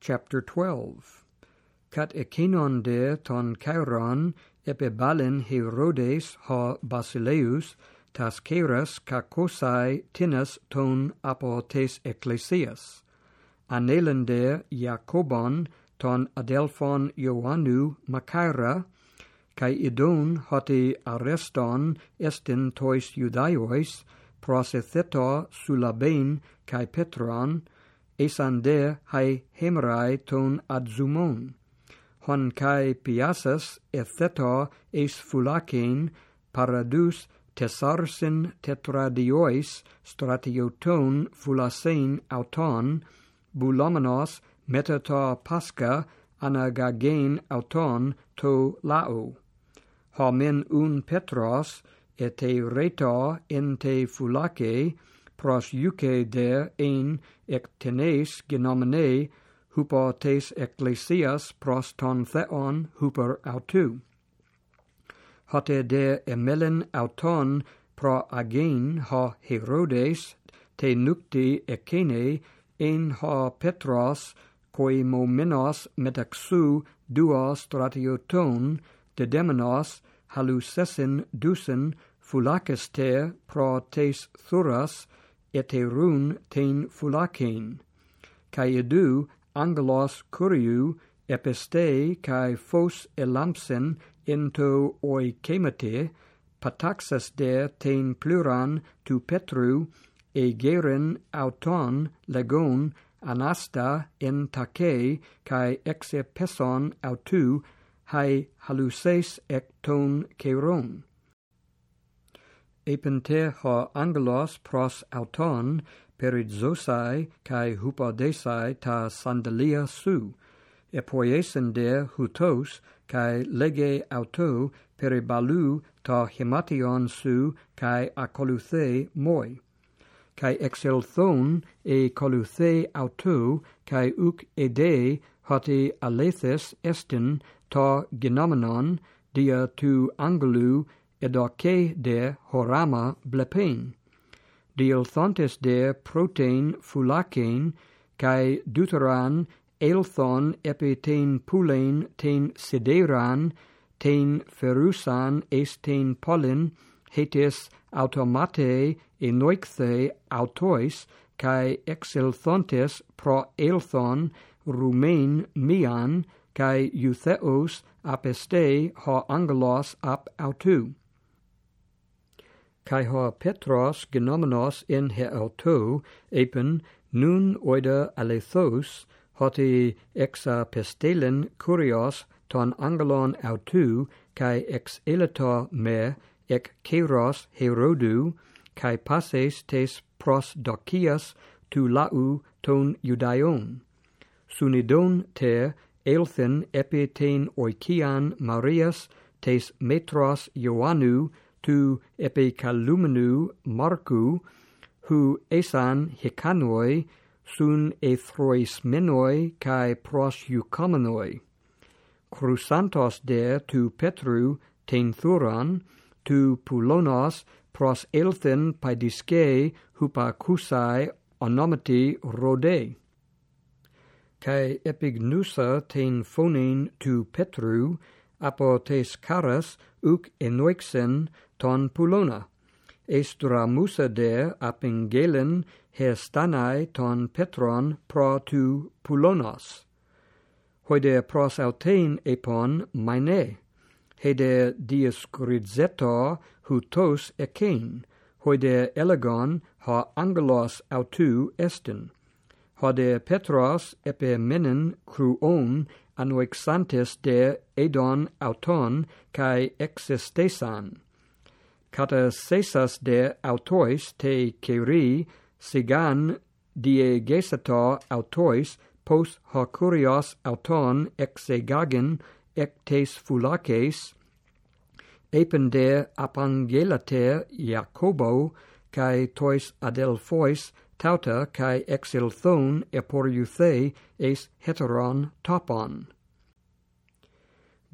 chapter 12 Cat ekenon de ton kairon epibalen herodes ha basileus tas keras kakosai tinas ton apotes ecclesias. Anelende jacobon ton adelphon ioannu makaira kai idon hoti areston estin tois judaiois prosetheto sulabein kai petron Esander hai hemrai ton adzumon. Hon kai piasas etheto es fulaken paradus tesarsin tetradiois stratioton fulasein auton bulomenos metata pasca anagagen auton to lao. Homin un petros ete reto ente fulake pros euke der ein ec tenes genomene hupo tes ecclesias pros ton theon huper autou. Hote de emelen auton pro agen ha Herodes te nukti ecene ein ha Petros coi momenos metaxu duos stratioton de demonos halusesin dusen fulacester pro tes thuras et erun ten fulaken, kai edu angelos curiu episte kai fos elampsen into oikemate pataxas de ten pluran tu petru e geren auton legon anasta en take kai exe peson autu hai haluses ec ton keron epente ha angelos pros auton perizosai kai hupodesai ta sandalia su e poiesen de hutos kai lege auto peribalu ta hemation su kai acoluthe moi kai exelthon e coluthe auto kai uk ede hoti alethes estin ta genomenon dia tu edoce de horama blepain, dielthontes de protein fulacein, cae deuteran elthon epi ten pulein ten sideran, ten ferusan es ten pollen, hetes automate enoicthe autois, cae exelthontes pro elthon rumen mian, cae eutheos apeste ho angelos ap autu kai ho Petros genomenos in he auto epen nun oida alethos hoti exa pestelen curios ton angelon autu kai ex eleta me ec keros herodu kai passes tes pros docias tu lau ton judaion. Sunidon te elthen epiten oikian marias tes metros ioannu tu epicalumenu marcu, hu esan hicanoi, sun ethrois menoi, cae pros eucomenoi. Crusantos de tu Petru tenthuran, tu pulonos pros elthen paidisce hupacusai onomati rode. Cae epignusa ten phonein tu Petru, apo tes caras uc enoixen ton pulona. Estramusa de apingelen hestanae ton petron pro tu pulonos. Hoide pros autein epon maine. Hede dioscurizeto hutos ekein. Hoide elegon ha angelos autu estin hode petros epemenen cruon anuexantes de Edon auton kai existesan. Kata sesas de autois te keri sigan die gesato autois pos hoc curios auton exegagen ectes fulaces epende apangelate Jacobo kai tois Adelphois tauta kai exilthon eporiuthe es heteron topon.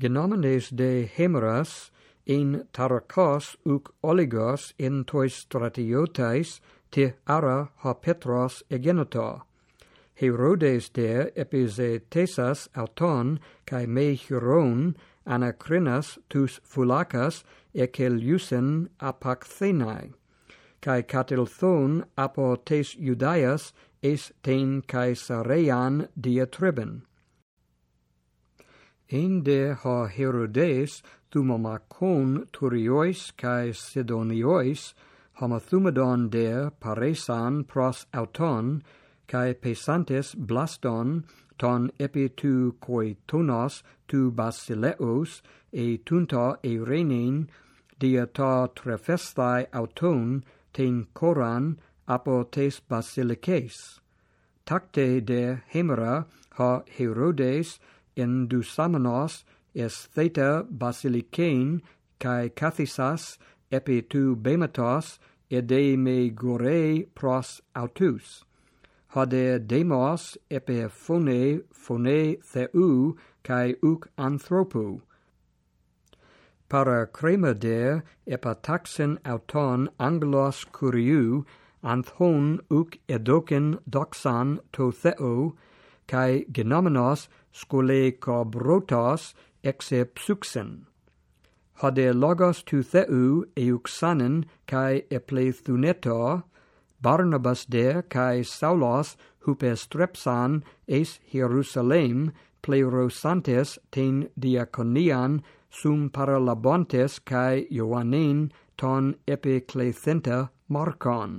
Genomenes de hemeras in tarakos uk oligos in tois stratiotais te ara hopetros egenota. Herodes de epizetesas auton kai me huron anacrinas tus fulacas eceliusen apacthenae kai Catelthon apo tes Judaias es ten caesarean dia triben. Ende ha Herodes thumamacon turiois kai Sidoniois homothumadon de paresan pros auton kai pesantes blaston ton epi tu koitonos tu basileos e tunta e renin dia ta trefestai auton ten Koran apotes basilices. Tacte de Hemera ha Herodes endusamenos es theta basilicain cae cathisas epi tu bematos ede me gore pros autus. Hade demos epi phone phone theu cae uc anthropu, para cremeder epataxen auton angelos curiu anthon uc edoken doxan to theo kai genomenos skole cobrotos exe psuxen hade logos to theu euxanen kai eplethuneto barnabas de kai saulos hupestrepsan es hierusalem plerosantes ten diaconian sum Paralabontes cae Ioannin ton epiclethenta marcon.